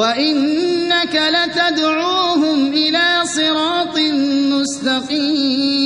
وَإِنَّكَ لَتَدْعُوهُمْ إِلَىٰ صِرَاطٍ مُّسْتَقِيمٍ